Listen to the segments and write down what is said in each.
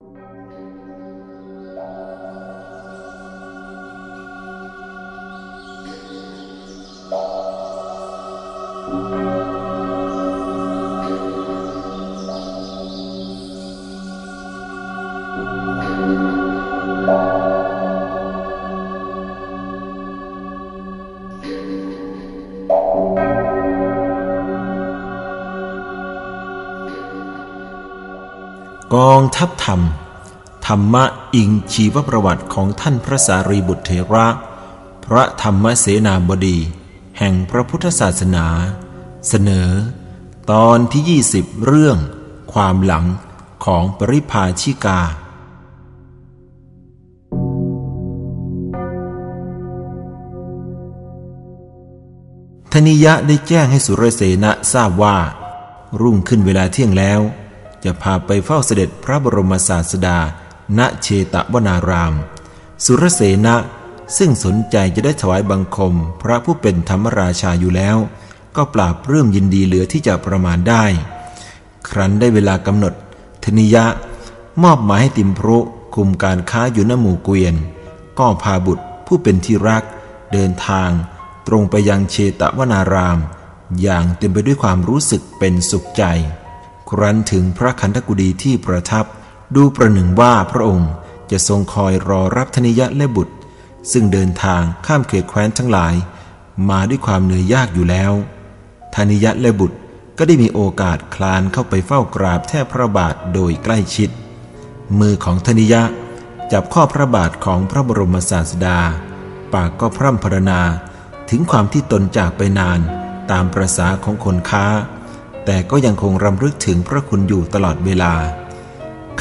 ก ทัพธรรม ธรรมะอิงชีวประวัติของท่านพระสารีบุตรเถระ พระธรรมเสนาบดี แห่งพระพุทธศาสนา เสนอ ตอนที่ 20 เรื่อง ความหลังของปริพาชิกาธนิยะได้แจ้งให้สุรเสนะทราบว่า รุ่งขึ้นเวลาเที่ยงแล้ว จะพาไปเฝ้าเสด็จพระบรมศาสดา ณเชตวนาราม สุรเสนะซึ่งสนใจจะได้ถวายบังคม พระผู้เป็นธรรมราชาอยู่แล้ว ก็ปราบเรื่มยินดีเหลือที่จะประมาณได้ ครั้นได้เวลากำหนด ธนิยะ มอบหมายให้ติมพรุคุมการค้าอยู่ณหมู่เกวียน ก็พาบุตรผู้เป็นที่รัก เดินทาง ตรงไปยังเชตวนาราม อย่างเต็มไปด้วยความรู้สึกเป็นสุขใจ ครั้นถึงพระคันธกุฎีที่ประทับ ดูประหนึ่งว่าพระองค์จะทรงคอยรอรับธนิยะและบุตร ซึ่งเดินทางข้ามเขตแคว้นทั้งหลาย มาด้วยความเหนื่อยยากอยู่แล้วธนิยะและบุตรก็ได้มีโอกาสคลานเข้าไปเฝ้ากราบแทบพระบาทโดยใกล้ชิด มือของธนิยะจับข้อพระบาทของพระบรมศาสดา ปากก็พร่ำพรรณนาถึงความที่ตนจากไปนานตามประษาของคนค้า แต่ก็ยังคงรำลึกถึงพระคุณอยู่ตลอดเวลา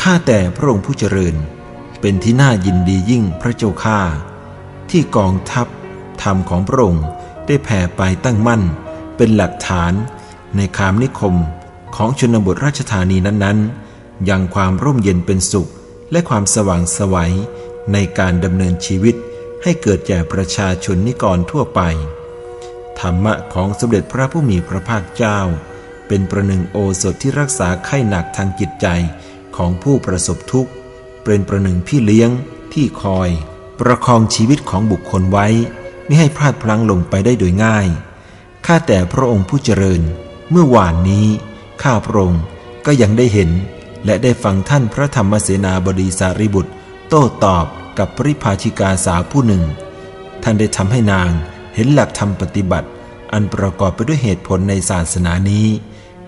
ข้าแต่พระองค์ผู้เจริญ เป็นที่น่ายินดียิ่งพระเจ้าข้าที่กองทัพธรรมของพระองค์ได้แผ่ไปตั้งมั่น เป็นหลักฐานในคามนิคมของชนบทราชธานีนั้นๆ ยังความร่มเย็นเป็นสุข และความสว่างสวัยในการดำเนินชีวิตให้เกิดแก่ประชาชนนิกรทั่วไป ธรรมะของสมเด็จพระผู้มีพระภาคเจ้า เป็นประหนึ่งโอสถที่รักษาไข้หนักทางจิตใจของผู้ประสบทุกข์ เป็นประหนึ่งพี่เลี้ยงที่คอย ประคองชีวิตของบุคคลไว้ ไม่ให้พลาดพลั้งลงไปได้โดยง่าย ข้าแต่พระองค์ผู้เจริญ เมื่อวานนี้ ข้าพระองค์ก็ยังได้เห็น และได้ฟังท่านพระธรรมเสนาบดีสารีบุตร โต้ตอบกับปริภาชิกาสาวผู้หนึ่ง ท่านได้ทำให้นางเห็นหลักธรรมปฏิบัติ อันประกอบไปด้วยเหตุผลในศาสนานี้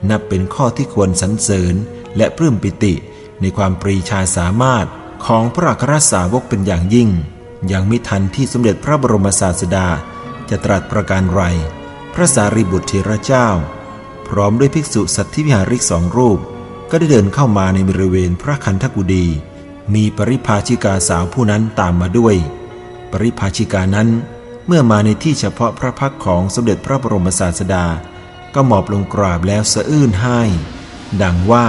นับเป็นข้อที่ควรสรรเสริญและปลื้มปิติ ในความปรีชาสามารถของพระอัครสาวกเป็นอย่างยิ่ง ยังไม่ทันที่สมเด็จพระบรมศาสดา จะตรัสประการไร พระสารีบุตรเทระเจ้า พร้อมด้วยภิกษุสัตธิวิหาริกสองรูป ก็ได้เดินเข้ามาในบริเวณพระคันธกุฎีมีปริภาชิกาสาวผู้นั้นตามมาด้วย ปริภาชิกานั้นเมื่อมาในที่เฉพาะพระพักของสมเด็จพระบรมศาสดา ก็หมอบลงกราบแล้วสะอื้นให้ ดังว่า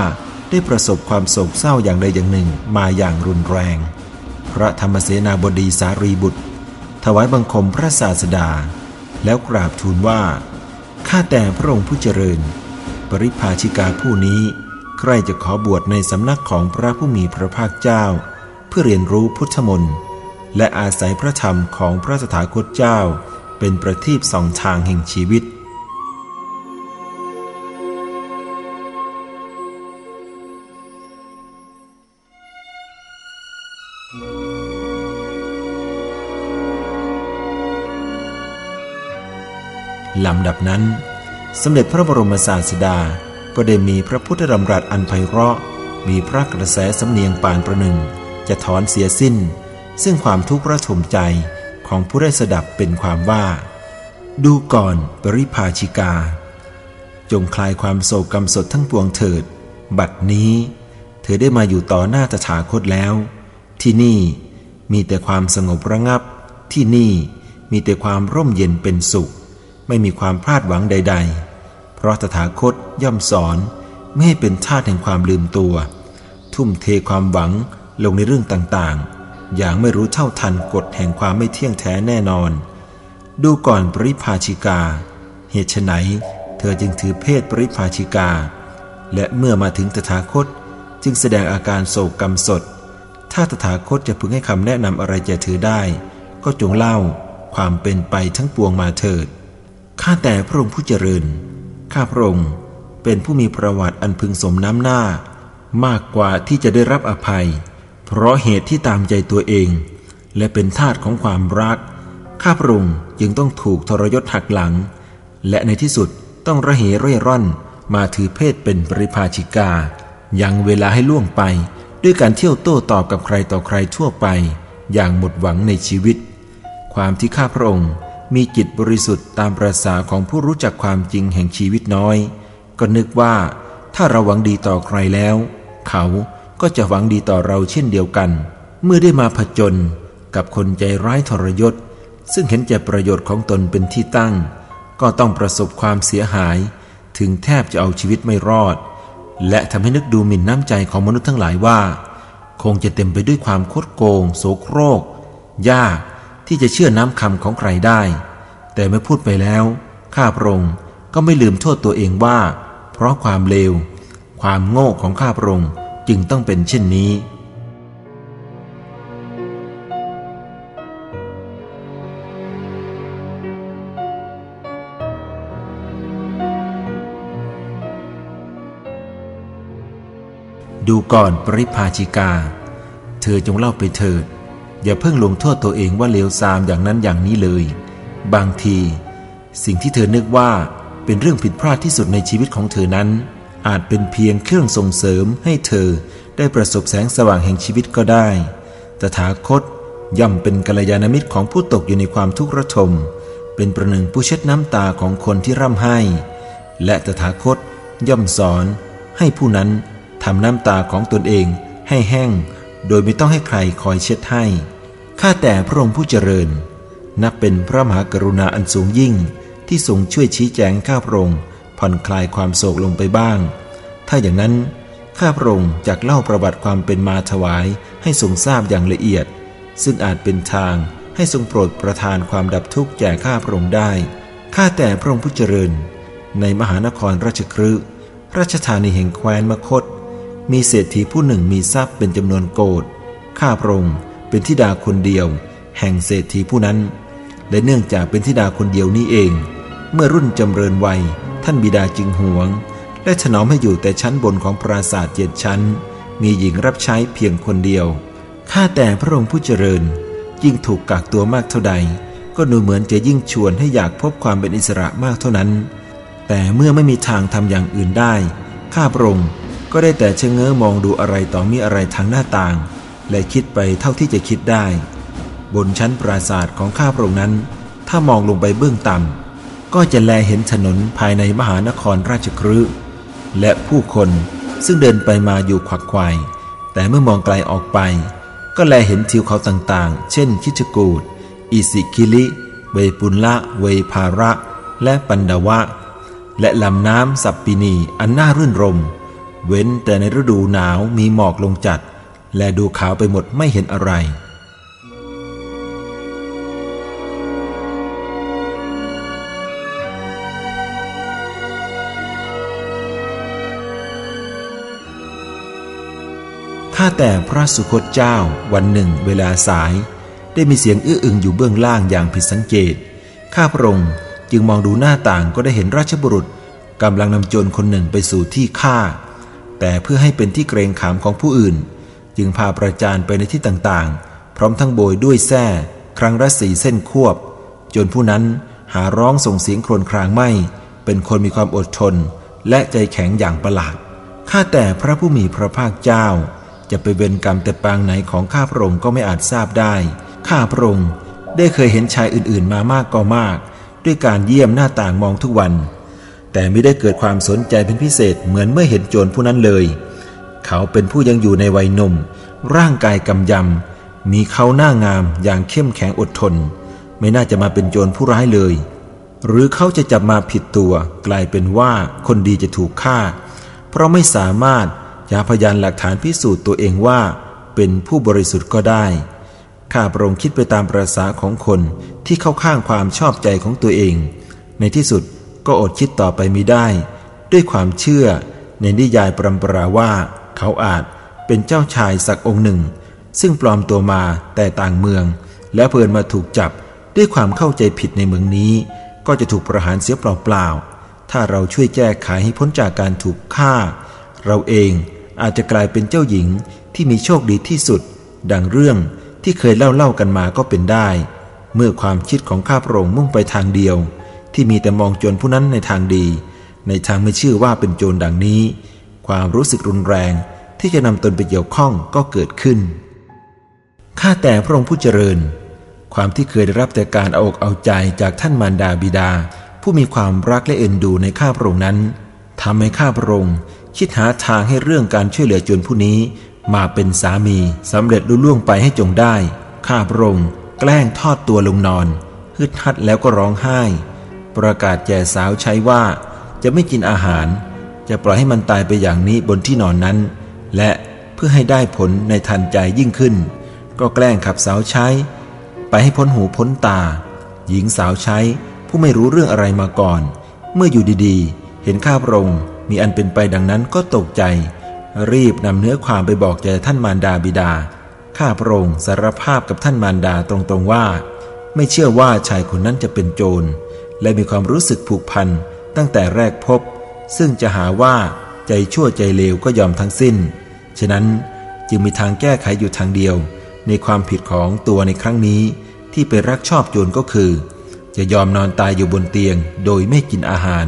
ได้ประสบความโศกเศร้าอย่างใดอย่างหนึ่งมาอย่างรุนแรง พระธรรมเสนาบดีสารีบุตร ถวายบังคมพระศาสดา แล้วกราบทูลว่า ข้าแต่พระองค์ผู้เจริญ ปริภาชิกาผู้นี้ ใครจะขอบวชในสำนักของพระผู้มีพระภาคเจ้า เพื่อเรียนรู้พุทธมนต์และอาศัยพระธรรมของพระสถาคตเจ้า เป็นประทีปสองทางแห่งชีวิต ลำดับนั้น สมเด็จพระบรมศาสดา ก็ได้มีพระพุทธดำรัสอันไพเราะ มีพระกระแสสำเนียงปานประหนึ่ง จะถอนเสียสิ้น ซึ่งความทุกข์ระทมใจของผู้ได้สดับเป็นความว่า ดูก่อนปริภาชิกา จงคลายความโศกกรรมสดทั้งปวงเถิด บัดนี้ เธอได้มาอยู่ต่อหน้าตถาคตแล้ว ที่นี่มีแต่ความสงบระงับที่นี่มีแต่ความร่มเย็นเป็นสุข ไม่มีความพลาดหวังใด ๆ เพราะตถาคตย่อมสอนไม่ให้เป็นทาสแห่งความลืมตัว ทุ่มเทความหวังลงในเรื่องต่างๆ อย่างไม่รู้เท่าทันกฎแห่งความไม่เที่ยงแท้แน่นอน ดูก่อนปริภาชิกา เหตุไนเธอจึงถือเพศปริภาชิกา และเมื่อมาถึงตถาคตจึงแสดงอาการโศกกรรมสด ถ้าตถาคตจะพึงให้คำแนะนำอะไรแก่เธอได้ ก็จงเล่าความเป็นไปทั้งปวงมาเถิด ข้าแต่พระองค์ผู้เจริญ ข้าพระองค์เป็นผู้มีประวัติอันพึงสมน้ำหน้า มากกว่าที่จะได้รับอภัย เพราะเหตุที่ตามใจตัวเอง และเป็นทาสของความรัก ข้าพระองค์จึงต้องถูกทรยศหักหลัง และในที่สุดต้องระเหเร่ร่อนมาถือเพศเป็นปริภาชิกา ยังเวลาให้ล่วงไป ด้วยการเที่ยวโต้ตอบกับใครต่อใครทั่วไป อย่างหมดหวังในชีวิต ความที่ข้าพระองค์ มีจิตบริสุทธิ์ตามประสาของผู้รู้จักความจริงแห่งชีวิตน้อย ก็นึกว่าถ้าเราหวังดีต่อใครแล้ว เขาก็จะหวังดีต่อเราเช่นเดียวกัน เมื่อได้มาผจญกับคนใจร้ายทรยศ ซึ่งเห็นแก่ประโยชน์ของตนเป็นที่ตั้ง ก็ต้องประสบความเสียหาย ถึงแทบจะเอาชีวิตไม่รอด และทำให้นึกดูหมิ่นน้ำใจของมนุษย์ทั้งหลายว่า คงจะเต็มไปด้วยความคดโกง โสโครก ยาก ที่จะเชื่อน้ำคำของใครได้ แต่เมื่อพูดไปแล้ว ข้าพระองค์ก็ไม่ลืมโทษตัวเองว่า เพราะความเลว ความโง่ของข้าพระองค์จึงต้องเป็นเช่นนี้ดูก่อนปริภาชิกา เธอจงเล่าไปเถิด อย่าเพิ่งลงโทษตัวเองว่าเลวทรามอย่างนั้นอย่างนี้เลย บางที สิ่งที่เธอนึกว่าเป็นเรื่องผิดพลาดที่สุดในชีวิตของเธอนั้น อาจเป็นเพียงเครื่องส่งเสริมให้เธอได้ประสบแสงสว่างแห่งชีวิตก็ได้ ตถาคตย่อมเป็นกัลยาณมิตรของผู้ตกอยู่ในความทุกข์ระทม เป็นประหนึ่งผู้เช็ดน้ำตาของคนที่ร่ำไห้ และตถาคตย่อมสอนให้ผู้นั้นทำน้ำตาของตนเองให้แห้ง โดยไม่ต้องให้ใครคอยเช็ดให้ ข้าแต่พระองค์ผู้เจริญ นับเป็นพระมหากรุณาอันสูงยิ่งที่ทรงช่วยชี้แจงข้าพระองค์ผ่อนคลายความโศกลงไปบ้าง ถ้าอย่างนั้นข้าพระองค์จะเล่าประวัติความเป็นมาถวายให้ทรงทราบอย่างละเอียด ซึ่งอาจเป็นทางให้ทรงโปรดประทานความดับทุกข์แก่ข้าพระองค์ได้ ข้าแต่พระองค์ผู้เจริญ ในมหานครราชครืราชธานีแห่งแคว้นมคต มีเศรษฐีผู้หนึ่งมีทรัพย์เป็นจำนวนโกดข้าพระองค์ เป็นธิดาคนเดียว แห่งเศรษฐีผู้นั้น และเนื่องจากเป็นธิดาคนเดียวนี้เอง เมื่อรุ่นจำเริญวัย ท่านบิดาจึงหวง และถนอมให้อยู่แต่ชั้นบนของปราสาทเจ็ดชั้น มีหญิงรับใช้เพียงคนเดียว ข้าแต่พระองค์ผู้เจริญ ยิ่งถูกกักตัวมากเท่าใด ก็ดูเหมือนจะยิ่งชวนให้อยากพบความเป็นอิสระมากเท่านั้น แต่เมื่อไม่มีทางทำอย่างอื่นได้ ข้าพระองค์ก็ได้แต่เชงเง้อมองดูอะไรต่อมีอะไรทางหน้าต่าง และคิดไปเท่าที่จะคิดได้ บนชั้นปราสาทของข้าพระองค์นั้น ถ้ามองลงไปเบื้องต่ำก็จะแลเห็นถนนภายในมหานครราชครืและผู้คนซึ่งเดินไปมาอยู่ขวักไขวแต่เมื่อมองไกลออกไป ก็แลเห็นทิวเขาต่างๆ เช่น คิชกูดอิสิคิลิ เวปุลละ เวภาระ และปันดาวะ และลำน้ำสัปปินีอันน่ารื่นรม เว้นแต่ในฤดูหนาวมีหมอกลงจัด และดูขาวไปหมดไม่เห็นอะไรข้าแต่พระสุคตเจ้าวันหนึ่งเวลาสาย ได้มีเสียงอื้ออึงอยู่เบื้องล่างอย่างผิดสังเกต ข้าพระองค์จึงมองดูหน้าต่างก็ได้เห็นราชบุรุษกำลังนำโจรคนหนึ่งไปสู่ที่ฆ่า แต่เพื่อให้เป็นที่เกรงขามของผู้อื่น จึงพาประจานไปในที่ต่างๆ พร้อมทั้งโบยด้วยแส้ครั้งละสีเส้นควบ จนผู้นั้นหาร้องส่งเสียงโครนครางไม่ เป็นคนมีความอดทน และใจแข็งอย่างประหลาด ข้าแต่พระผู้มีพระภาคเจ้า จะไปเวรกรรมแต่ปางไหนของข้าพระองค์ก็ไม่อาจทราบได้ ข้าพระองค์ได้เคยเห็นชายอื่นๆ มามากก็มาก ด้วยการเยี่ยมหน้าต่างมองทุกวัน แต่ไม่ได้เกิดความสนใจเป็นพิเศษเหมือนเมื่อเห็นโจรผู้นั้นเลย เขาเป็นผู้ยังอยู่ในวัยหนุ่ม ร่างกายกำยำ มีเขาหน้างามอย่างเข้มแข็งอดทน ไม่น่าจะมาเป็นโจรผู้ร้ายเลย หรือเขาจะจับมาผิดตัว กลายเป็นว่าคนดีจะถูกฆ่า เพราะไม่สามารถยาพยานหลักฐานพิสูจน์ตัวเองว่า เป็นผู้บริสุทธิ์ก็ได้ข้าพระองค์คิดไปตามประษาของคนที่เข้าข้างความชอบใจของตัวเอง ในที่สุดก็อดคิดต่อไปมิได้ ด้วยความเชื่อในนิยายปรำปราว่า เขาอาจเป็นเจ้าชายสักองค์หนึ่ง ซึ่งปลอมตัวมาแต่ต่างเมือง แล้วเพลินมาถูกจับด้วยความเข้าใจผิดในเมืองนี้ ก็จะถูกประหารเสียเปล่าๆถ้าเราช่วยแก้ไขให้พ้นจากการถูกฆ่า เราเองอาจจะกลายเป็นเจ้าหญิงที่มีโชคดีที่สุด ดังเรื่องที่เคยเล่าเล่ากันมาก็เป็นได้ เมื่อความคิดของข้าพระองค์มุ่งไปทางเดียว ที่มีแต่มองโจรผู้นั้นในทางดี ในทางไม่ชื่อว่าเป็นโจรดังนี้ ความรู้สึกรุนแรง ที่จะนำตนไปเกี่ยวข้องก็เกิดขึ้น ข้าแต่พระองค์ผู้เจริญ ความที่เคยได้รับแต่การเอาอกเอาใจจากท่านมารดาบิดา ผู้มีความรักและเอ็นดูในข้าพระองค์นั้นทำให้ข้าพระองค์คิดหาทางให้เรื่องการช่วยเหลือจรผู้นี้ มาเป็นสามีสำเร็จลุล่วงไปให้จงได้ ข้าพระองค์แกล้งทอดตัวลงนอนฮึดฮัดแล้วก็ร้องไห้ ประกาศแก่สาวใช้ว่าจะไม่กินอาหาร จะปล่อยให้มันตายไปอย่างนี้บนที่นอนนั้น และเพื่อให้ได้ผลในทันใจยิ่งขึ้น ก็แกล้งขับสาวใช้ ไปให้พ้นหูพ้นตา หญิงสาวใช้ผู้ไม่รู้เรื่องอะไรมาก่อน เมื่ออยู่ดีๆ เห็นข้าพระองค์มีอันเป็นไปดังนั้นก็ตกใจ รีบนำเนื้อความไปบอกแก่ท่านมารดาบิดา ข้าพระองค์สารภาพกับท่านมารดาตรงๆว่า ไม่เชื่อว่าชายคนนั้นจะเป็นโจร และมีความรู้สึกผูกพันตั้งแต่แรกพบ ซึ่งจะหาว่าใจชั่วใจเลวก็ยอมทั้งสิ้น ฉะนั้นจึงมีทางแก้ไขอยู่ทางเดียว ในความผิดของตัวในครั้งนี้ที่ไปรักชอบโจรก็คือ จะยอมนอนตายอยู่บนเตียงโดยไม่กินอาหาร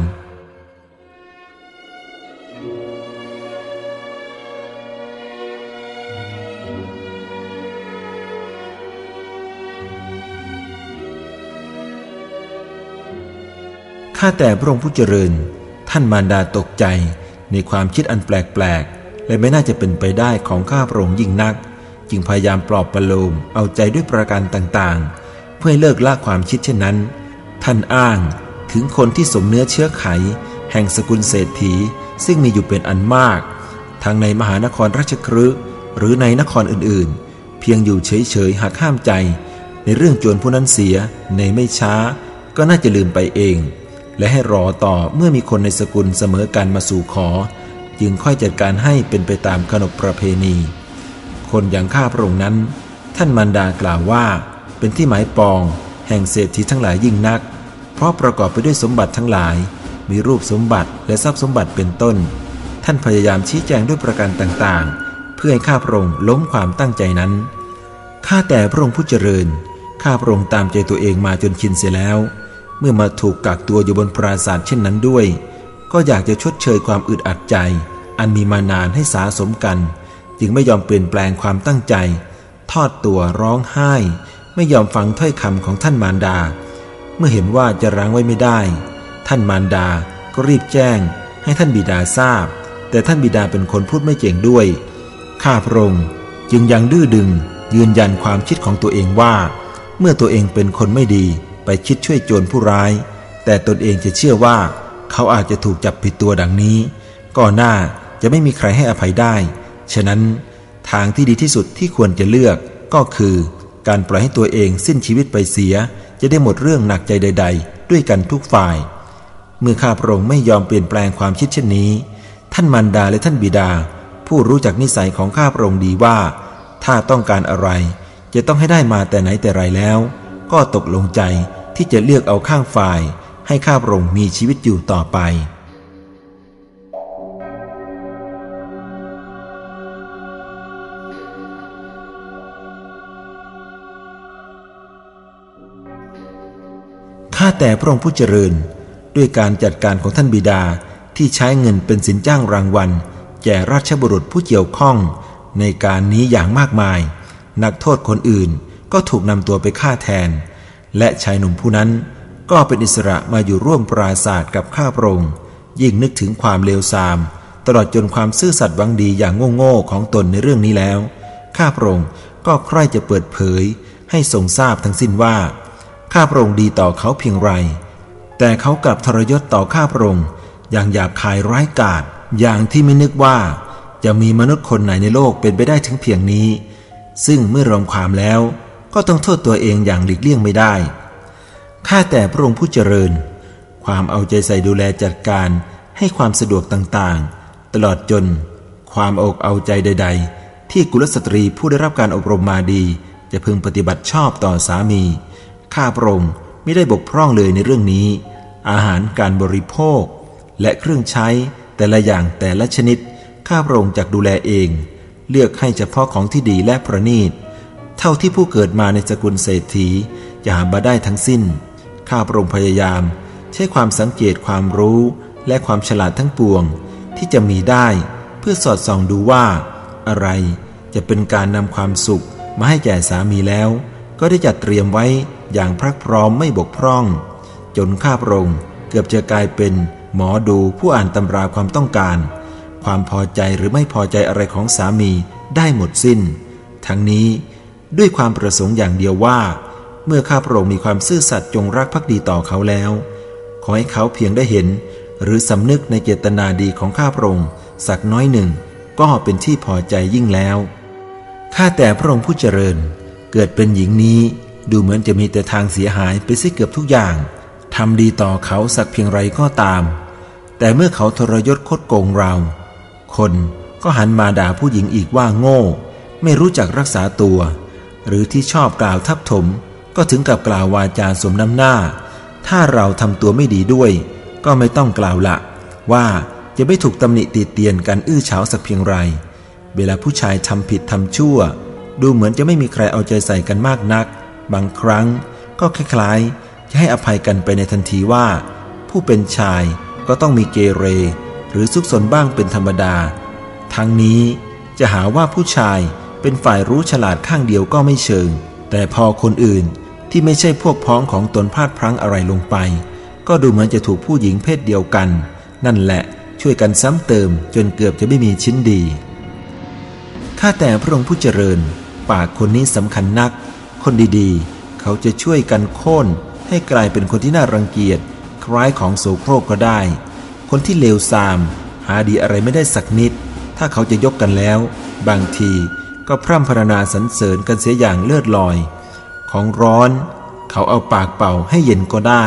ข้าแต่พระองค์ผู้เจริญ ท่านมารดาตกใจในความคิดอันแปลก ๆและไม่น่าจะเป็นไปได้ของข้าพระองค์ยิ่งนัก จึงพยายามปลอบประโลมเอาใจด้วยประการต่างๆ เพื่อให้เลิกละความคิดเช่นนั้น ท่านอ้างถึงคนที่สมเนื้อเชื้อไข แห่งสกุลเศรษฐีซึ่งมีอยู่เป็นอันมาก ทั้งในมหานครราชครืหรือในนครอื่นๆ เพียงอยู่เฉยๆหากห้ามใจ ในเรื่องโจรผู้นั้นเสียในไม่ช้า ก็น่าจะลืมไปเอง และให้รอต่อเมื่อมีคนในสกุลเสมอกันมาสู่ขอ จึงค่อยจัดการให้เป็นไปตามขนบประเพณี คนอย่างข้าพระองค์นั้น ท่านมันดากล่าวว่า เป็นที่หมายปองแห่งเศรษฐีทั้งหลายยิ่งนัก เพราะประกอบไปด้วยสมบัติทั้งหลาย มีรูปสมบัติและทรัพย์สมบัติเป็นต้น ท่านพยายามชี้แจงด้วยประการต่างๆ เพื่อให้ข้าพระองค์ล้มความตั้งใจนั้น ข้าแต่พระองค์ผู้เจริญ ข้าพระองค์ตามใจตัวเองมาจนชินเสียแล้ว เมื่อมาถูกกักตัวอยู่บนปราสาทเช่นนั้นด้วย ก็อยากจะชดเชยความอึดอัดใจ อันมีมานานให้สาสมกัน จึงไม่ยอมเปลี่ยนแปลงความตั้งใจ ทอดตัวร้องไห้ ไม่ยอมฟังถ้อยคำของท่านมารดา เมื่อเห็นว่าจะรั้งไว้ไม่ได้ ท่านมารดาก็รีบแจ้ง ให้ท่านบิดาทราบ แต่ท่านบิดาเป็นคนพูดไม่เก่งด้วย ข้าพระองค์จึงยังดื้อดึง ยืนยันความคิดของตัวเองว่า เมื่อตัวเองเป็นคนไม่ดีไปคิดช่วยโจรผู้ร้าย แต่ตนเองจะเชื่อว่า เขาอาจจะถูกจับผิดตัวดังนี้ก่อนหน้าจะไม่มีใครให้อภัยได้ ฉะนั้นทางที่ดีที่สุดที่ควรจะเลือกก็คือ การปล่อยให้ตัวเองสิ้นชีวิตไปเสีย จะได้หมดเรื่องหนักใจใด ๆ ด้วยกันทุกฝ่าย เมื่อข้าพระองค์ไม่ยอมเปลี่ยนแปลงความคิดเช่นนี้ ท่านมารดาและท่านบิดา ผู้รู้จักนิสัยของข้าพระองค์ดีว่า ถ้าต้องการอะไร จะต้องให้ได้มาแต่ไหนแต่ไรแล้ว ก็ตกลงใจที่จะเลือกเอาข้างฝ่าย ให้ข้าพระองค์มีชีวิตอยู่ต่อไป ข้าแต่พระองค์ผู้เจริญ ด้วยการจัดการของท่านบิดาที่ใช้เงินเป็นสินจ้างรางวัล แก่ราชบุรุษผู้เกี่ยวข้องในการนี้อย่างมากมาย นักโทษคนอื่นก็ถูกนำตัวไปฆ่าแทน และชายหนุ่มผู้นั้น ก็เป็นอิสระมาอยู่ร่วมปราศาสตร์กับข้าพระองค์ยิ่งนึกถึงความเลวทราม ตลอดจนความซื่อสัตย์หวังดีอย่างโง่ๆของตนในเรื่องนี้แล้ว ข้าพระองค์ก็ใคร่จะเปิดเผย ให้ทรงทราบทั้งสิ้นว่า ข้าพระองค์ดีต่อเขาเพียงไร แต่เขากลับทรยศต่อข้าพระองค์อย่างหยาบคายร้ายกาจอย่างที่ไม่นึกว่า จะมีมนุษย์คนไหนในโลกเป็นไปได้ถึงเพียงนี้ ซึ่งเมื่อรวมความแล้ว ก็ต้องโทษตัวเองอย่างหลีกเลี่ยงไม่ได้ ข้าแต่พระองค์ผู้เจริญ ความเอาใจใส่ดูแลจัดการให้ความสะดวกต่างๆ ตลอดจน ความอกเอาใจใด ๆ ที่กุลสตรีผู้ได้รับการอบรมมาดี จะพึงปฏิบัติชอบต่อสามี ข้าพระองค์ไม่ได้บกพร่องเลยในเรื่องนี้ อาหารการบริโภค และเครื่องใช้แต่ละอย่างแต่ละชนิด ข้าพระองค์จักดูแลเอง เลือกให้เฉพาะของที่ดีและประณีต เท่าที่ผู้เกิดมาในสกุลเศรษฐีจะหามาได้ทั้งสิ้น ข้าพระองค์พยายาม ใช้ความสังเกตความรู้และความฉลาดทั้งปวง ที่จะมีได้เพื่อสอดส่องดูว่า อะไรจะเป็นการนำความสุขมาให้แก่สามีแล้ว ก็ได้จัดเตรียมไว้อย่างพรักพร้อมไม่บกพร่อง จนข้าพระองค์เกือบจะกลายเป็นหมอดูผู้อ่านตำราความต้องการ ความพอใจหรือไม่พอใจอะไรของสามีได้หมดสิ้น ทั้งนี้ด้วยความประสงค์อย่างเดียวว่า เมื่อข้าพระองค์มีความซื่อสัตย์จงรักภักดีต่อเขาแล้ว ขอให้เขาเพียงได้เห็น หรือสำนึกในเจตนาดีของข้าพระองค์สักน้อยหนึ่ง ก็เป็นที่พอใจยิ่งแล้วข้าแต่พระองค์ผู้เจริญ เกิดเป็นหญิงนี้ดูเหมือนจะมีแต่ทางเสียหายไปซิเกือบทุกอย่างทำดีต่อเขาสักเพียงไรก็ตาม แต่เมื่อเขาทรยศคดโกงเรา คนก็หันมาด่าผู้หญิงอีกว่าโง่ ไม่รู้จักรักษาตัว หรือที่ชอบกล่าวทับถม ก็ถึงกับกล่าววาจาสมน้ำหน้า ถ้าเราทำตัวไม่ดีด้วย ก็ไม่ต้องกล่าวละว่าจะไม่ถูกตำหนิตีเตียนกันอื้อเฉาสักเพียงไร เวลาผู้ชายทำผิดทำชั่ว ดูเหมือนจะไม่มีใครเอาใจใส่กันมากนัก บางครั้งก็คล้ายๆ จะให้อภัยกันไปในทันทีว่า ผู้เป็นชายก็ต้องมีเกเร หรือซุกซนบ้างเป็นธรรมดา ทั้งนี้จะหาว่าผู้ชายเป็นฝ่ายรู้ฉลาดข้างเดียวก็ไม่เชิง แต่พอคนอื่น ที่ไม่ใช่พวกพ้องของตนพลาดพลั้งอะไรลงไป ก็ดูเหมือนจะถูกผู้หญิงเพศเดียวกัน นั่นแหละช่วยกันซ้ำเติมจนเกือบจะไม่มีชิ้นดี ข้าแต่พระองค์ผู้เจริญ ปากคนนี้สำคัญนัก คนดีๆ เขาจะช่วยกันโค่นให้กลายเป็นคนที่น่ารังเกียจ คล้ายของโสโครกก็ได้ คนที่เลวทราม หาดีอะไรไม่ได้สักนิด ถ้าเขาจะยกกันแล้ว บางทีก็พร่ำพรรณนาสรรเสริญกันเสียอย่างเลือดลอย ของร้อน เขาเอาปากเป่าให้เย็นก็ได้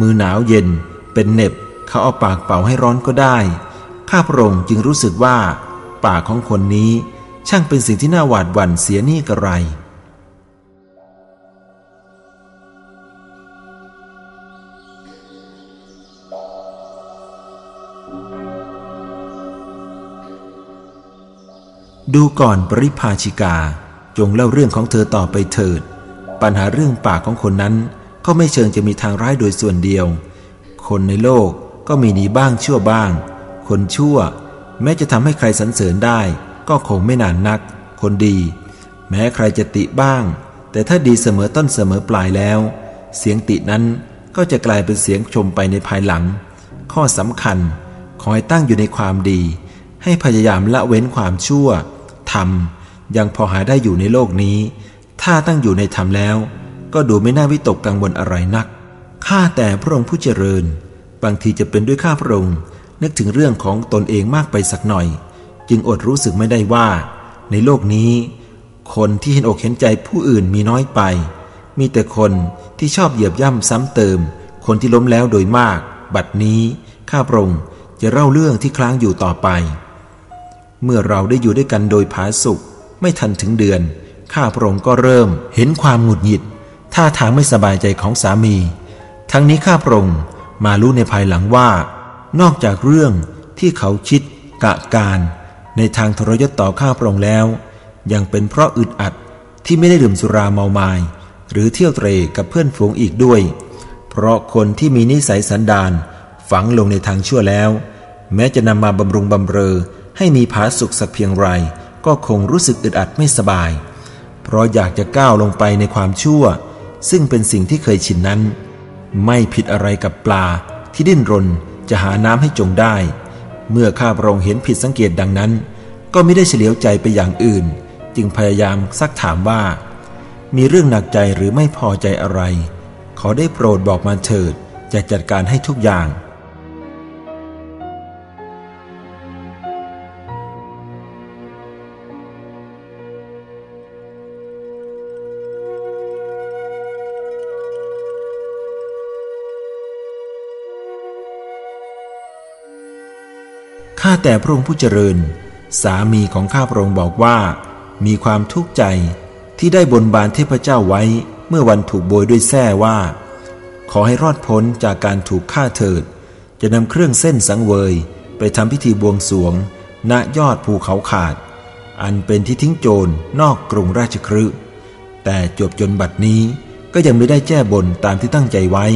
มือหนาวเย็น เป็นเน็บ เขาเอาปากเป่าให้ร้อนก็ได้ ข้าพระองค์จึงรู้สึกว่า ปากของคนนี้ ช่างเป็นสิ่งที่น่าหวาดหวั่นเสียนี่กระไรดูก่อนปริภาชิกา จงเล่าเรื่องของเธอต่อไปเถิด ปัญหาเรื่องปากของคนนั้น ก็ไม่เชิงจะมีทางร้ายโดยส่วนเดียว คนในโลกก็มีดีบ้างชั่วบ้าง คนชั่ว แม้จะทำให้ใครสรรเสริญได้ ก็คงไม่นานนัก คนดี แม้ใครจะติบ้าง แต่ถ้าดีเสมอต้นเสมอปลายแล้ว เสียงตินั้นก็จะกลายเป็นเสียงชมไปในภายหลัง ข้อสำคัญขอให้ตั้งอยู่ในความดี ให้พยายามละเว้นความชั่วทำยังพอหาได้อยู่ในโลกนี้ ถ้าตั้งอยู่ในธรรมแล้ว ก็ดูไม่น่าวิตกกังวลอะไรนัก ข้าแต่พระองค์ผู้เจริญ บางทีจะเป็นด้วยข้าพระองค์นึกถึงเรื่องของตนเองมากไปสักหน่อย จึงอดรู้สึกไม่ได้ว่า ในโลกนี้ คนที่เห็นอกเห็นใจผู้อื่นมีน้อยไป มีแต่คนที่ชอบเหยียบย่ำซ้ำเติม คนที่ล้มแล้วโดยมาก บัดนี้ข้าพระองค์จะเล่าเรื่องที่ค้างอยู่ต่อไป เมื่อเราได้อยู่ด้วยกันโดยผาสุกไม่ทันถึงเดือน ข้าพระองค์ก็เริ่มเห็นความหงุดหงิด ท่าทางไม่สบายใจของสามี ทั้งนี้ข้าพระองค์มารู้ในภายหลังว่า นอกจากเรื่องที่เขาคิดกะการในทางทรยศต่อข้าพระองค์แล้ว ยังเป็นเพราะอึดอัดที่ไม่ได้ดื่มสุราเมามาย หรือเที่ยวเตรกับเพื่อนฝูงอีกด้วย เพราะคนที่มีนิสัยสันดานฝังลงในทางชั่วแล้ว แม้จะนำมาบำรุงบำเรอให้มีผาสุขสักเพียงไร ก็คงรู้สึกอึดอัดไม่สบาย เพราะอยากจะก้าวลงไปในความชั่ว ซึ่งเป็นสิ่งที่เคยชินนั้น ไม่ผิดอะไรกับปลาที่ดิ้นรนจะหาน้ำให้จงได้ เมื่อข้าพระองค์เห็นผิดสังเกตดังนั้น ก็ไม่ได้เฉลียวใจไปอย่างอื่น จึงพยายามซักถามว่า มีเรื่องหนักใจหรือไม่พอใจอะไร ขอได้โปรดบอกมาเถิดจะจัดการให้ทุกอย่างาแต่พระองค์ผู้เจริญ สามีของข้าพระองค์บอกว่า มีความทุกข์ใจที่ได้บนบานเทพเจ้าไว้เมื่อวันถูกโบยด้วยแส้ว่า ขอให้รอดพ้นจากการถูกฆ่าเถิด จะนำเครื่องเส้นสังเวย ไปทำพิธีบวงสวง ณยอดภูเขาขาด อันเป็นที่ทิ้งโจรนอกกรุงราชครืแต่จบจนบัดนี้ก็ยังไม่ได้แจ้บนตามที่ตั้งใจไว้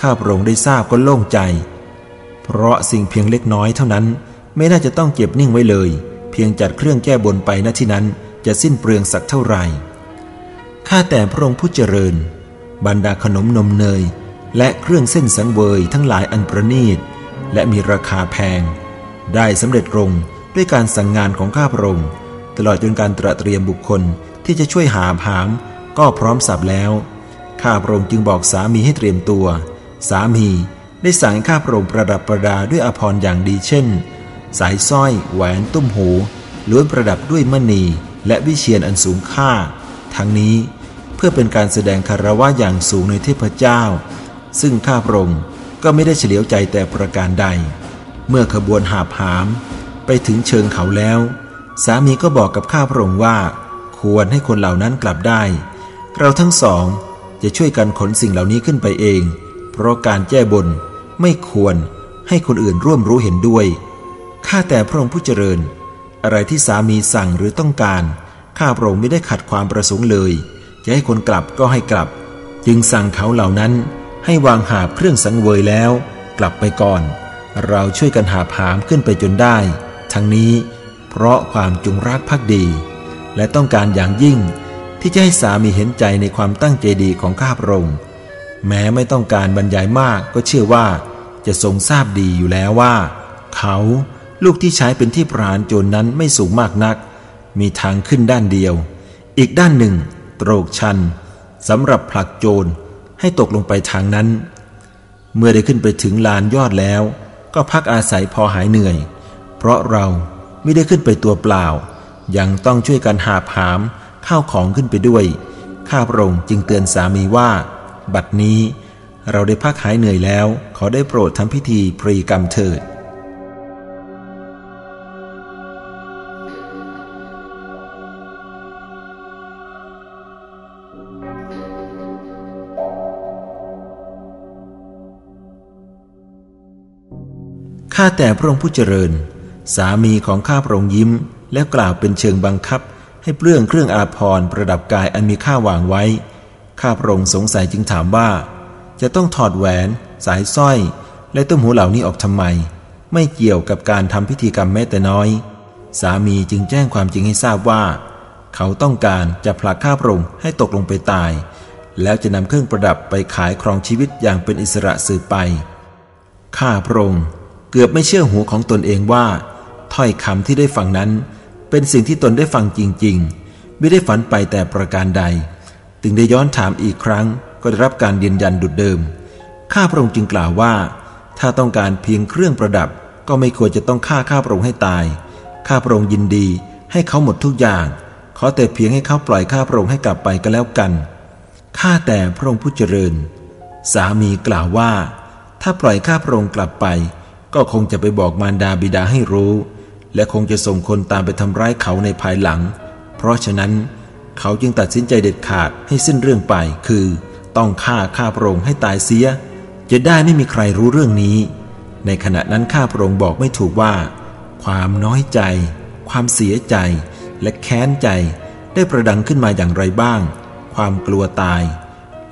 ข้าพระองค์ได้ทราบก็โล่งใจ เพราะสิ่งเพียงเล็กน้อยเท่านั้น ไม่น่าจะต้องเก็บนิ่งไว้เลย เพียงจัดเครื่องแก้บนไปณที่นั้นจะสิ้นเปลืองสักเท่าไหร่ข้าแต่พระองค์ผู้เจริญ บรรดาขนมนมเนย และเครื่องเส้นสังเวยทั้งหลายอันประณีต และมีราคาแพง ได้สำเร็จรงด้วยการสั่งงานของข้าพระองค์ตลอดจนการตระเตรียมบุคคลที่จะช่วยหาผามก็พร้อมสับแล้ว ข้าพระองค์จึงบอกสามีให้เตรียมตัว สามีได้สั่งข้าพระองค์ประดับประดาด้วยอภรรอย่างดีเช่น สายสร้อยแหวนตุ้มหูล้วนประดับด้วยมณีและวิเชียนอันสูงค่า ทั้งนี้เพื่อเป็นการแสดงคารวะอย่างสูงในเทพเจ้า ซึ่งข้าพระองค์ก็ไม่ได้เฉลียวใจแต่ประการใด เมื่อขบวนหาบหาม ไปถึงเชิงเขาแล้ว สามีก็บอกกับข้าพระองค์ว่า ควรให้คนเหล่านั้นกลับได้ เราทั้งสองจะช่วยกันขนสิ่งเหล่านี้ขึ้นไปเอง เพราะการแก้บนไม่ควรให้คนอื่นร่วมรู้เห็นด้วย ข้าแต่พระองค์ผู้เจริญ อะไรที่สามีสั่งหรือต้องการ ข้าพระองค์ไม่ได้ขัดความประสงค์เลย จะให้คนกลับก็ให้กลับ จึงสั่งเขาเหล่านั้น ให้วางหาบเครื่องสังเวยแล้ว กลับไปก่อน เราช่วยกันหาผามขึ้นไปจนได้ ทั้งนี้ เพราะความจงรักภักดี และต้องการอย่างยิ่ง ที่จะให้สามีเห็นใจในความตั้งใจดีของข้าพระองค์แม้ไม่ต้องการบรรยายมากก็เชื่อว่าจะทรงทราบดีอยู่แล้วว่า เขา ลูกที่ใช้เป็นที่ปราณโจรนนั้นไม่สูงมากนัก มีทางขึ้นด้านเดียว อีกด้านหนึ่ง โตรกชันสำหรับผลักโจรให้ตกลงไปทางนั้น เมื่อได้ขึ้นไปถึงลานยอดแล้ว ก็พักอาศัยพอหายเหนื่อย เพราะเราไม่ได้ขึ้นไปตัวเปล่า ยังต้องช่วยกันหาผามข้าวของขึ้นไปด้วย ข้าพระองค์จึงเตือนสามีว่า บัดนี้เราได้พักหายเหนื่อยแล้ว ขอได้โปรดทำพิธีพรีกรรมเถิด ข้าแต่พระองค์ผู้เจริญ สามีของข้าพระองค์ยิ้ม แล้วกล่าวเป็นเชิงบังคับ ให้เปลื้องเครื่องอาภรณ์ประดับกายอันมีค่าวางไว้ ข้าพระองค์สงสัยจึงถามว่า จะต้องถอดแหวน สายสร้อย และตุ้มหูเหล่านี้ออกทำไม ไม่เกี่ยวกับการทำพิธีกรรมแม้แต่น้อย สามีจึงแจ้งความจริงให้ทราบว่า เขาต้องการจะผลักข้าพระองค์ให้ตกลงไปตาย แล้วจะนำเครื่องประดับไปขายครองชีวิตอย่างเป็นอิสระสืบไปข้าพระองค์ เกือบไม่เชื่อหูของตนเองว่า ถ้อยคำที่ได้ฟังนั้น เป็นสิ่งที่ตนได้ฟังจริง ๆ ไม่ได้ฝันไปแต่ประการใดจึงได้ย้อนถามอีกครั้งก็ได้รับการยืนยันดุดเดิม ข้าพระองค์จึงกล่าวว่า ถ้าต้องการเพียงเครื่องประดับ ก็ไม่ควรจะต้องฆ่าข้าพระองค์ให้ตาย ข้าพระองค์ยินดีให้เขาหมดทุกอย่าง ขอแต่เพียงให้เขาปล่อยข้าพระองค์ให้กลับไปก็แล้วกัน ข้าแต่พระองค์ผู้เจริญ สามีกล่าวว่า ถ้าปล่อยข้าพระองค์กลับไป ก็คงจะไปบอกมารดาบิดาให้รู้ และคงจะส่งคนตามไปทำร้ายเขาในภายหลัง เพราะฉะนั้น เขาจึงตัดสินใจเด็ดขาดให้สิ้นเรื่องไป คือ ต้องฆ่าข้าพระองค์ให้ตายเสีย จะได้ไม่มีใครรู้เรื่องนี้ ในขณะนั้นข้าพระองค์บอกไม่ถูกว่า ความน้อยใจ ความเสียใจ และแค้นใจ ได้ประดังขึ้นมาอย่างไรบ้าง ความกลัวตาย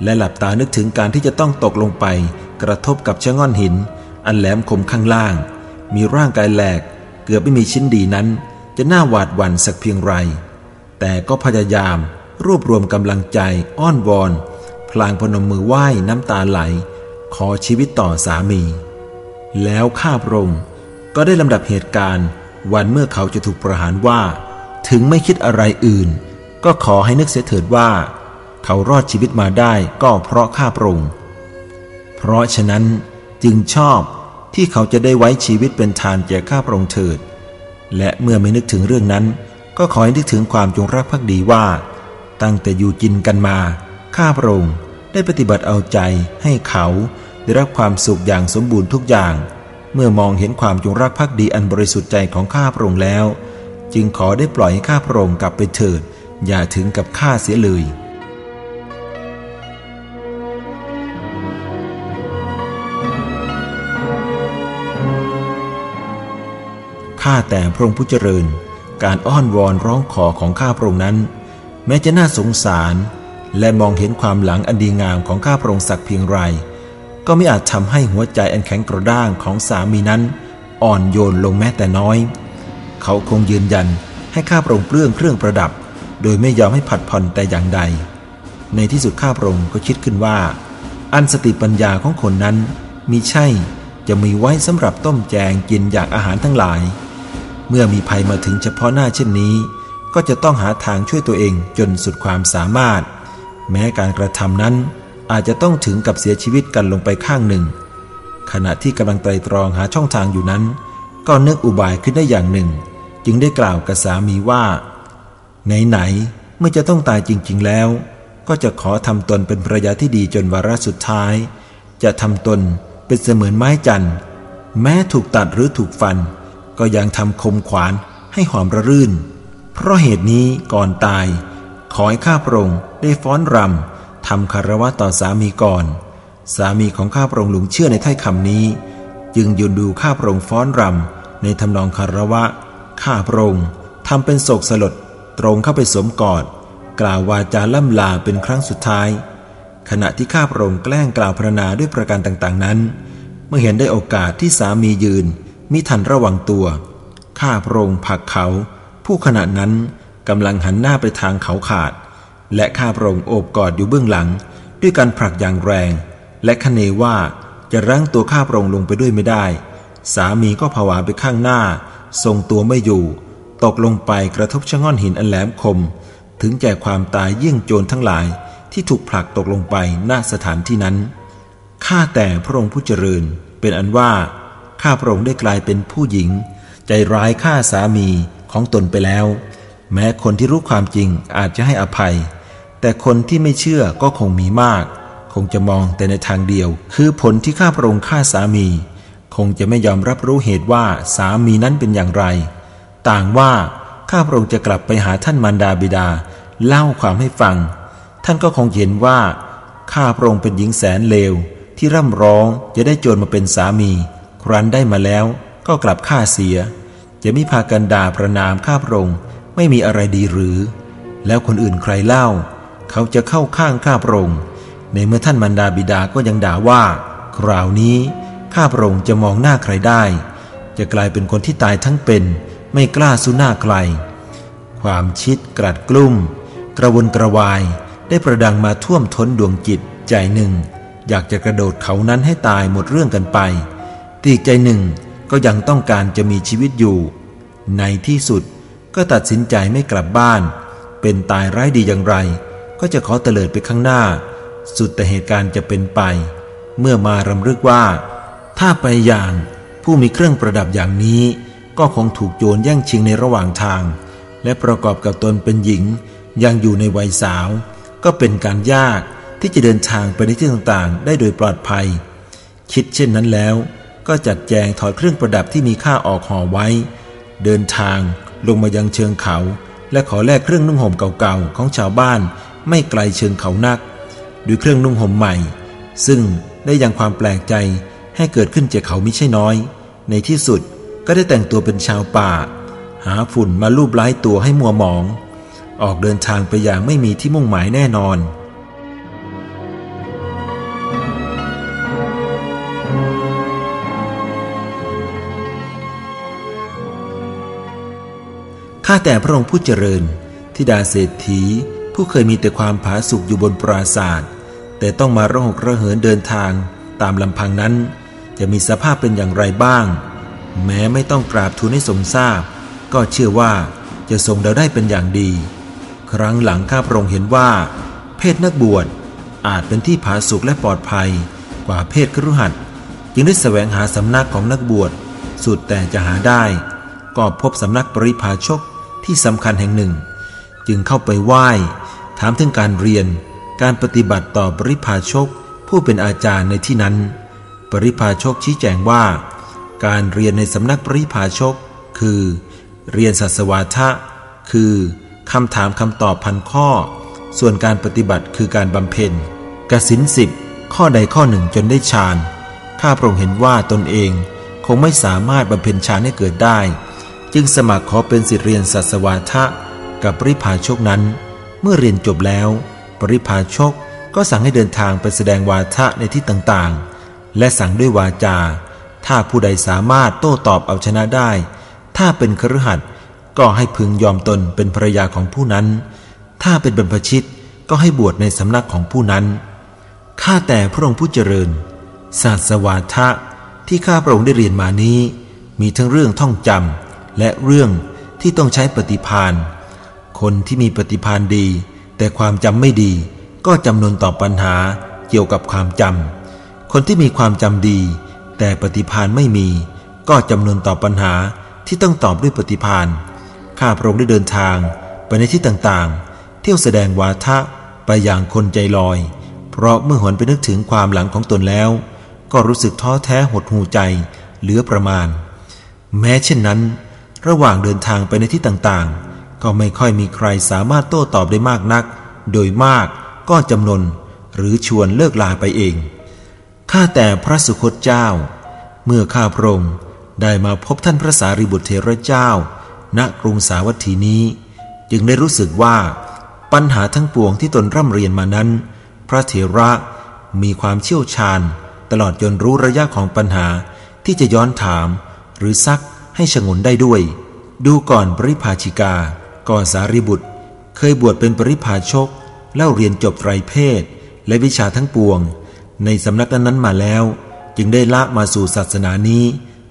และหลับตานึกถึงการที่จะต้องตกลงไป กระทบกับชะง่อนหิน อันแหลมคมข้างล่าง มีร่างกายแหลกเกือบไม่มีชิ้นดีนั้น จะน่าหวาดหวั่นสักเพียงไร แต่ก็พยายามรวบรวมกำลังใจอ้อนวอน พลางพนมมือไหว้น้ำตาไหล ขอชีวิตต่อสามี แล้วข้าพระองค์ก็ได้ลำดับเหตุการณ์ วันเมื่อเขาจะถูกประหารว่า ถึงไม่คิดอะไรอื่น ก็ขอให้นึกเสียเถิดว่า เขารอดชีวิตมาได้ก็เพราะข้าพระองค์เพราะฉะนั้นจึงชอบ ที่เขาจะได้ไว้ชีวิตเป็นทานแก่ข้าพระองค์เถิด และเมื่อไม่นึกถึงเรื่องนั้น ก็ขอให้นึกถึงความจงรักภักดีว่า ตั้งแต่อยู่กินกันมา ข้าพระองค์ได้ปฏิบัติเอาใจให้เขาได้รับความสุขอย่างสมบูรณ์ทุกอย่าง เมื่อมองเห็นความจงรักภักดีอันบริสุทธิ์ใจของข้าพระองค์แล้ว จึงขอได้ปล่อยให้ข้าพระองค์กลับไปเถิด อย่าถึงกับข้าเสียเลย ข้าแต่พระองค์ผู้เจริญ การอ้อนวอนร้องขอของข้าพระองค์นั้น แม้จะน่าสงสาร และมองเห็นความหลังอันดีงามของข้าพระองค์สักเพียงไร ก็ไม่อาจทำให้หัวใจอันแข็งกระด้างของสามีนั้น อ่อนโยนลงแม้แต่น้อย เขาคงยืนยันให้ข้าพระองค์เปลื้องเครื่องประดับ โดยไม่ยอมให้ผัดผ่อนแต่อย่างใด ในที่สุดข้าพระองค์ก็คิดขึ้นว่า อันสติปัญญาของคนนั้นมีใช่จะมีไว้สำหรับต้มแจงกินอย่างอาหารทั้งหลาย เมื่อมีภัยมาถึงเฉพาะหน้าเช่นนี้ ก็จะต้องหาทางช่วยตัวเองจนสุดความสามารถ แม้การกระทำนั้นอาจจะต้องถึงกับเสียชีวิตกันลงไปข้างหนึ่ง ขณะที่กำลังไตรตรองหาช่องทางอยู่นั้น ก็นึกอุบายขึ้นได้อย่างหนึ่ง จึงได้กล่าวกับสามีว่า ไหนๆเมื่อจะต้องตายจริง ๆ แล้ว ก็จะขอทำตนเป็นภรรยาที่ดีจนวาระสุดท้าย จะทำตนเป็นเสมือนไม้จันทร์แม้ถูกตัดหรือถูกฟัน ก็ยังทำคมขวานให้หอมระรื่น เพราะเหตุนี้ก่อนตาย ขอให้ข้าพระองค์ได้ฟ้อนรำทำคารวะต่อสามีก่อน สามีของข้าพระองค์หลงเชื่อในถ้อยคำนี้ จึงยืนดูข้าพระองค์ฟ้อนรำในทำนองคารวะ ข้าพระองค์ทำเป็นโศกสลดตรงเข้าไปสวมกอด กล่าววาจาล่ำลาเป็นครั้งสุดท้าย ขณะที่ข้าพระองค์แกล้งกล่าวพรรณนาด้วยประการต่างๆนั้น เมื่อเห็นได้โอกาสที่สามียืน มิทันระวังตัว ข้าพระองค์ผักเขา ผู้ขณะนั้นกำลังหันหน้าไปทางเขาขาด และข้าพระองค์โอบกอดอยู่เบื้องหลัง ด้วยการผลักอย่างแรง และคเนว่าจะรั้งตัวข้าพระองค์ลงไปด้วยไม่ได้ สามีก็ผวาไปข้างหน้า ทรงตัวไม่อยู่ ตกลงไปกระทบชะง่อนหินอันแหลมคม ถึงแก่ความตายเยี่ยงโจรทั้งหลายที่ถูกผลักตกลงไปหน้าสถานที่นั้นข้าแต่พระองค์ผู้เจริญ เป็นอันว่า ข้าพระองค์ได้กลายเป็นผู้หญิง ใจร้ายฆ่าสามีของตนไปแล้ว แม้คนที่รู้ความจริงอาจจะให้อภัย แต่คนที่ไม่เชื่อก็คงมีมาก คงจะมองแต่ในทางเดียว คือผลที่ข้าพระองค์ฆ่าสามี คงจะไม่ยอมรับรู้เหตุว่าสามีนั้นเป็นอย่างไร ต่างว่าข้าพระองค์จะกลับไปหาท่านมารดาบิดา เล่าความให้ฟัง ท่านก็คงเห็นว่าข้าพระองค์เป็นหญิงแสนเลวที่ร่ำร้องจะได้โจรมาเป็นสามี รั้นได้มาแล้วก็กลับฆ่าเสีย จะมิพากันด่าประนามข้าพระองค์ไม่มีอะไรดีหรือ แล้วคนอื่นใครเล่า เขาจะเข้าข้างข้าพระองค์ในเมื่อท่านมันดาบิดาก็ยังด่าว่า คราวนี้ข้าพระองค์จะมองหน้าใครได้ จะกลายเป็นคนที่ตายทั้งเป็น ไม่กล้าสู้หน้าใคร ความชิดกรัดกลุ้มกระวนกระวายได้ประดังมาท่วมท้นดวงจิตใจหนึ่ง อยากจะกระโดดเขานั้นให้ตายหมดเรื่องกันไป ตีกใจหนึ่งก็ยังต้องการจะมีชีวิตอยู่ ในที่สุดก็ตัดสินใจไม่กลับบ้าน เป็นตายไร้ดีอย่างไร ก็จะขอเตลิดไปข้างหน้า สุดแต่เหตุการณ์จะเป็นไป เมื่อมารำลึกว่า ถ้าไปอย่างผู้มีเครื่องประดับอย่างนี้ ก็คงถูกโจรแย่งชิงในระหว่างทาง และประกอบกับตนเป็นหญิง ยังอยู่ในวัยสาว ก็เป็นการยากที่จะเดินทางไปในที่ต่างๆ ได้โดยปลอดภัย คิดเช่นนั้นแล้ว ก็จัดแจงถอดเครื่องประดับที่มีค่าออกห่อไว้ เดินทางลงมายังเชิงเขา และขอแลกเครื่องนุ่งห่มเก่าๆของชาวบ้าน ไม่ไกลเชิงเขานักด้วยเครื่องนุ่งห่มใหม่ ซึ่งได้ยังความแปลกใจให้เกิดขึ้นจากเขามิใช่น้อย ในที่สุดก็ได้แต่งตัวเป็นชาวป่า หาฝุ่นมาลูบไล้ตัวให้มัวหมอง ออกเดินทางไปอย่างไม่มีที่มุ่งหมายแน่นอน ข้าแต่พระองค์ผู้เจริญ ทิดาเศรษฐีผู้เคยมีแต่ความผาสุกอยู่บนปราศาสตร์แต่ต้องมาระหกระเหินเดินทางตามลำพังนั้น จะมีสภาพเป็นอย่างไรบ้าง แม้ไม่ต้องกราบทูลให้สมทราบ ก็เชื่อว่าจะทรงเราได้เป็นอย่างดี ครั้งหลังข้าพระองค์เห็นว่า เพศนักบวชอาจเป็นที่ผาสุกและปลอดภัย กว่าเพศครุหัดจึงได้แสวงหาสำนักของนักบวชสุดแต่จะหาได้ ก็พบสำนักปริพาชก ที่สำคัญแห่งหนึ่ง จึงเข้าไปไหว้ ถามถึงการเรียน การปฏิบัติต่อปริพาชกผู้เป็นอาจารย์ในที่นั้น ปริพาชกชี้แจงว่า การเรียนในสำนักปริพาชก คือ เรียนศาสวาทะ คือคำถามคำตอบพันข้อ ส่วนการปฏิบัติคือการบำเพ็ญกสินสิบข้อใดข้อหนึ่งจนได้ฌานข้าพระองค์เห็นว่าตนเองคงไม่สามารถบำเพ็ญฌานให้เกิดได้ จึงสมัครขอเป็นสิทธิเรียนศาสวาทะกับปริพาชกนั้น เมื่อเรียนจบแล้ว ปริพาชกก็สั่งให้เดินทางไปแสดงวาทะในที่ต่างๆ และสั่งด้วยวาจา ถ้าผู้ใดสามารถโต้ตอบเอาชนะได้ ถ้าเป็นครหัสก็ให้พึงยอมตนเป็นภรรยาของผู้นั้น ถ้าเป็นบรรพชิตก็ให้บวชในสำนักของผู้นั้น ข้าแต่พระองค์ผู้เจริญ ศาสวาทะที่ข้าพระองค์ได้เรียนมานี้ มีทั้งเรื่องท่องจำ และเรื่องที่ต้องใช้ปฏิพานคนที่มีปฏิพานดี แต่ความจำไม่ดี ก็จำนวนต่อปัญหาเกี่ยวกับความจำคนที่มีความจำดี แต่ปฏิพานไม่มี ก็จำนวนต่อปัญหาที่ต้องตอบด้วยปฏิพานข้าพระองค์ได้เดินทางไปในที่ต่างๆ เที่ยวแสดงวาทะไปอย่างคนใจลอย เพราะเมื่อหวนไปนึกถึงความหลังของตนแล้ว ก็รู้สึกท้อแท้หดหูใจเหลือประมาณ แม้เช่นนั้น ระหว่างเดินทางไปในที่ต่างๆ ก็ไม่ค่อยมีใครสามารถโต้ตอบได้มากนัก โดยมากก็จำนนหรือชวนเลิกลาไปเอง ข้าแต่พระสุคตเจ้า เมื่อข้าพระองค์ได้มาพบท่านพระสารีบุตรเทระเจ้า ณกรุงสาวัตถีนี้ จึงได้รู้สึกว่า ปัญหาทั้งปวงที่ตนร่ำเรียนมานั้น พระเถระมีความเชี่ยวชาญ ตลอดจนรู้ระยะของปัญหาที่จะย้อนถาม หรือซัก ให้ชงนได้ด้วย ดูก่อนปริภาชิกา ก่อนสารีบุตร เคยบวชเป็นปริภาชกเล่าเรียนจบไตรเพศ และวิชาทั้งปวง ในสำนักนั้นมาแล้ว จึงได้ละมาสู่ศาสนานี้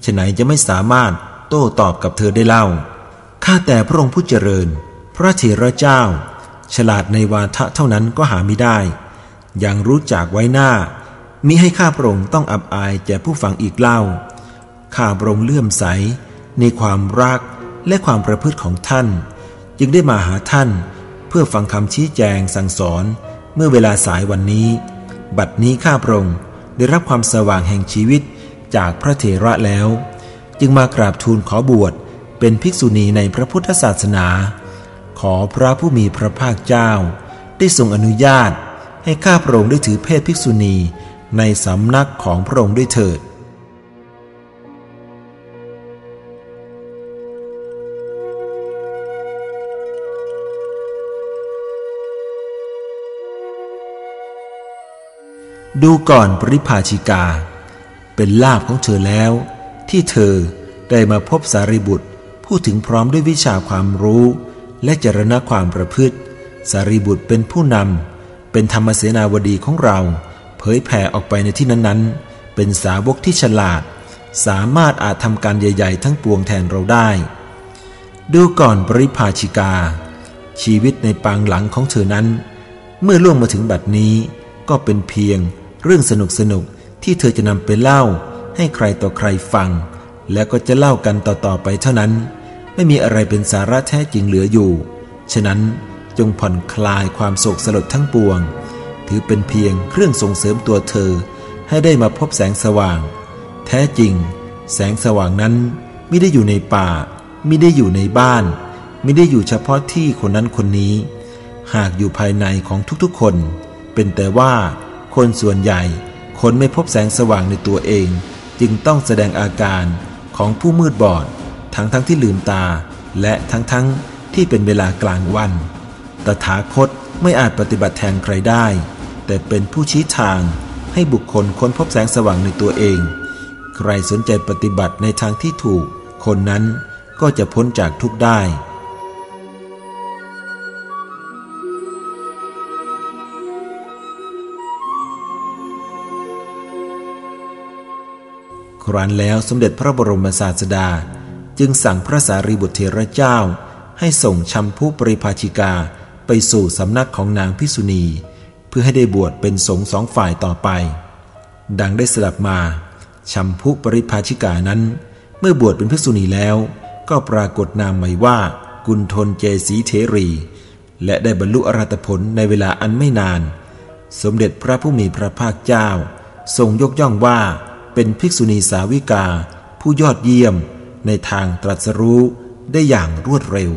ฉไหนจะไม่สามารถโต้ตอบกับเธอได้เล่า ข้าแต่พระองค์ผู้เจริญ พระเถระเจ้า ฉลาดในวาทะเท่านั้นก็หาไม่ได้ อย่างรู้จักไว้หน้า มิให้ข้าพระองค์ต้องอับอายแก่ผู้ฟังอีกเล่า ข้าพระองค์เลื่อมใส ในความรักและความประพฤติของท่าน จึงได้มาหาท่าน เพื่อฟังคำชี้แจงสั่งสอนเมื่อเวลาสายวันนี้ บัดนี้ข้าพระองค์ได้รับความสว่างแห่งชีวิตจากพระเถระแล้ว จึงมากราบทูลขอบวชเป็นภิกษุณีในพระพุทธศาสนา ขอพระผู้มีพระภาคเจ้า ได้ทรงอนุญาต ให้ข้าพระองค์ได้ถือเพศภิกษุณีในสำนักของพระองค์ด้วยเถิด ดูก่อนปริภาชิกา เป็นลาภของเธอแล้ว ที่เธอได้มาพบสารีบุตรพูดถึงพร้อมด้วยวิชาความรู้ และจรณะความประพฤติ สารีบุตรเป็นผู้นำเป็นธรรมเสนาวดีของเรา เผยแผ่ออกไปในที่นั้นๆ เป็นสาวกที่ฉลาด สามารถอาจทำการใหญ่ ๆ ทั้งปวงแทนเราได้ ดูก่อนปริภาชิกา ชีวิตในปางหลังของเธอนั้น เมื่อล่วงมาถึงบัดนี้ก็เป็นเพียง เรื่องสนุกสนุกที่เธอจะนำไปเล่า ให้ใครต่อใครฟัง แล้วก็จะเล่ากันต่อๆไปเท่านั้น ไม่มีอะไรเป็นสาระแท้จริงเหลืออยู่ ฉะนั้นจงผ่อนคลายความโศกสลดทั้งปวง ถือเป็นเพียงเครื่องส่งเสริมตัวเธอ ให้ได้มาพบแสงสว่าง แท้จริง แสงสว่างนั้นไม่ได้อยู่ในป่าไม่ได้อยู่ในบ้าน ไม่ได้อยู่เฉพาะที่คนนั้นคนนี้ หากอยู่ภายในของทุกๆคน เป็นแต่ว่า คนส่วนใหญ่คนไม่พบแสงสว่างในตัวเอง จึงต้องแสดงอาการของผู้มืดบอด ทั้งทั้งที่ลืมตา และทั้งทั้งที่เป็นเวลากลางวัน ตถาคตไม่อาจปฏิบัติแทนใครได้ แต่เป็นผู้ชี้ทางให้บุคคลค้นพบแสงสว่างในตัวเอง ใครสนใจปฏิบัติในทางที่ถูก คนนั้นก็จะพ้นจากทุกได้ ครั้นแล้วสมเด็จพระบรมศาสดา จึงสั่งพระสารีบุตรเถระเจ้า ให้ส่งชัมพูปริภาชิกาไปสู่สำนักของนางพิสุณี เพื่อให้ได้บวชเป็นสงฆ์สองฝ่ายต่อไป ดังได้สลับมาชัมพูปริภาชิกานั้น เมื่อบวชเป็นพิสุณีแล้ว ก็ปรากฏนามใหม่ว่า กุณฑลเจสีเทรี และได้บรรลุอรหัตผลในเวลาอันไม่นาน สมเด็จพระผู้มีพระภาคเจ้า ทรงยกย่องว่า เป็นภิกษุณีสาวิกา ผู้ยอดเยี่ยม ในทางตรัสรู้ได้อย่างรวดเร็ว